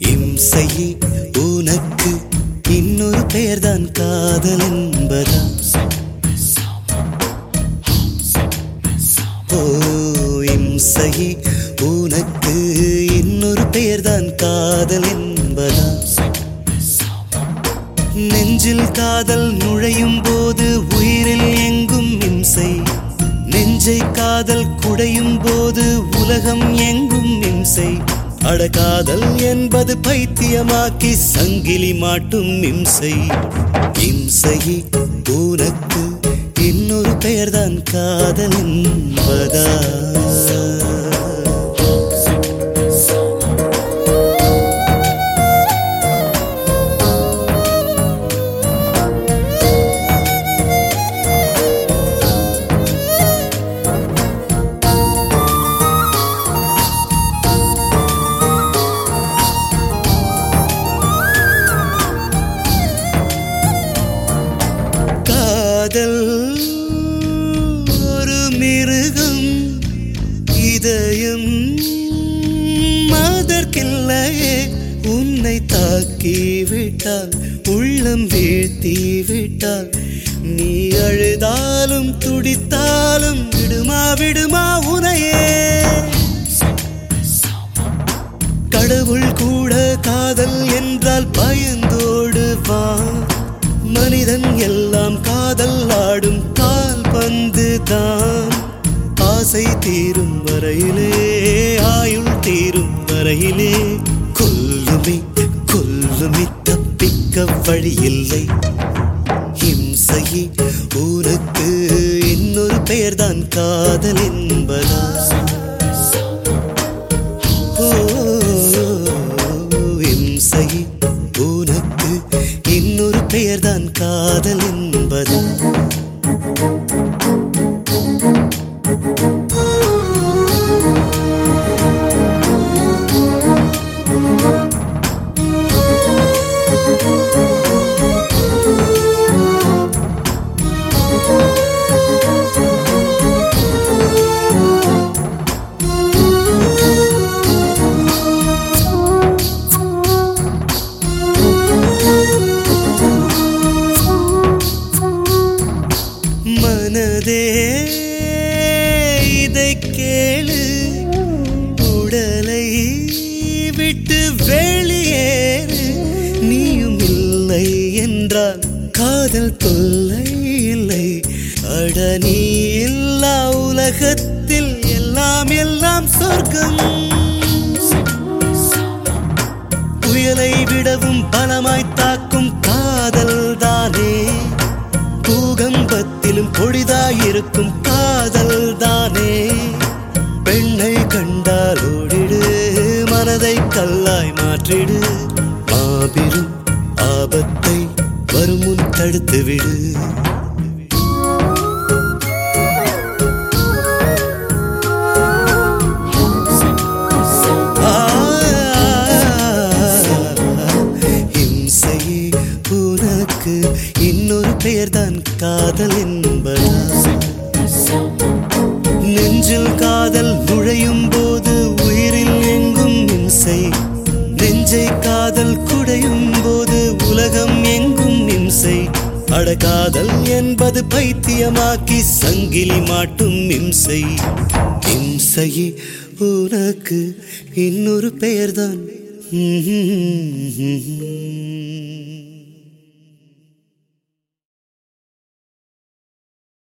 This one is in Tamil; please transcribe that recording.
இம்சையே உனக்கு இன்னொரு பெயர்தான் காதல் என்பதா? ஓ இம்சையே உனக்கு இன்னொரு பெயர்தான் காதல் என்பதா நெஞ்சில் காதல் நுழையும் போது உயிரில் எங்கும் இம்சை. நெஞ்சை காதல் குடையும் போது உலகம் எங்கும் இம்சை. அடகாதல் என்பது பைத்தியமாக்கி சங்கிலி மாட்டும் இம்சை. இம்சை உனக்கு இன்னொரு பெயர்தான் காதல் என்பதா இதயம் அதற்கில்லையே உன்னை தாக்கி விட்டால் உள்ளம் வீழ்த்தி விட்டால். நீ அழுதாலும் துடித்தாலும் விடுமா விடுமா உனையே. கடவுள் கூட காதல் என்றால் பயந்தோடுவான் மனிதன் எல்லாம் காதல் ஆடும் கால் பந்து தான் ஆசை தீரும் வரையிலே ஆயுள் தீரும் வரையிலே. கொல்லுமே கொல்லுமே தப்பிக்க வழியில்லை. ஹிம்சையே ஊருக்கு இன்னொரு பெயர்தான் காதலின் விட்டு வெளியேறு நீயும் இல்லை என்றால் காதல் தொல்லை இல்லை. அட நீ இல்லா உலகத்தில் எல்லாம் எல்லாம் சொர்க்கம். புயலை விடவும் பலமாய் தாக்கும் காதல் தானே. பூகம்பத்திலும் பொடிதாயிருக்கும் காதல் தானே. பெண்ணை கண்டால் மனதை கல்லாய் மாற்றிடு மாபெரும் ஆபத்தை வருமுன் தடுத்துவிடு இன்னொரு பெயர்தான் காதல் என்பதா நெஞ்சில் காதல் நுழையும் காதல் குடையும் போது உலகம் எங்கும் இம்சை அடகாதல் என்பது பைத்தியமாக்கி சங்கிலி மாட்டும் இம்சை இம்சையே உனக்கு இன்னொரு பெயர்தான்.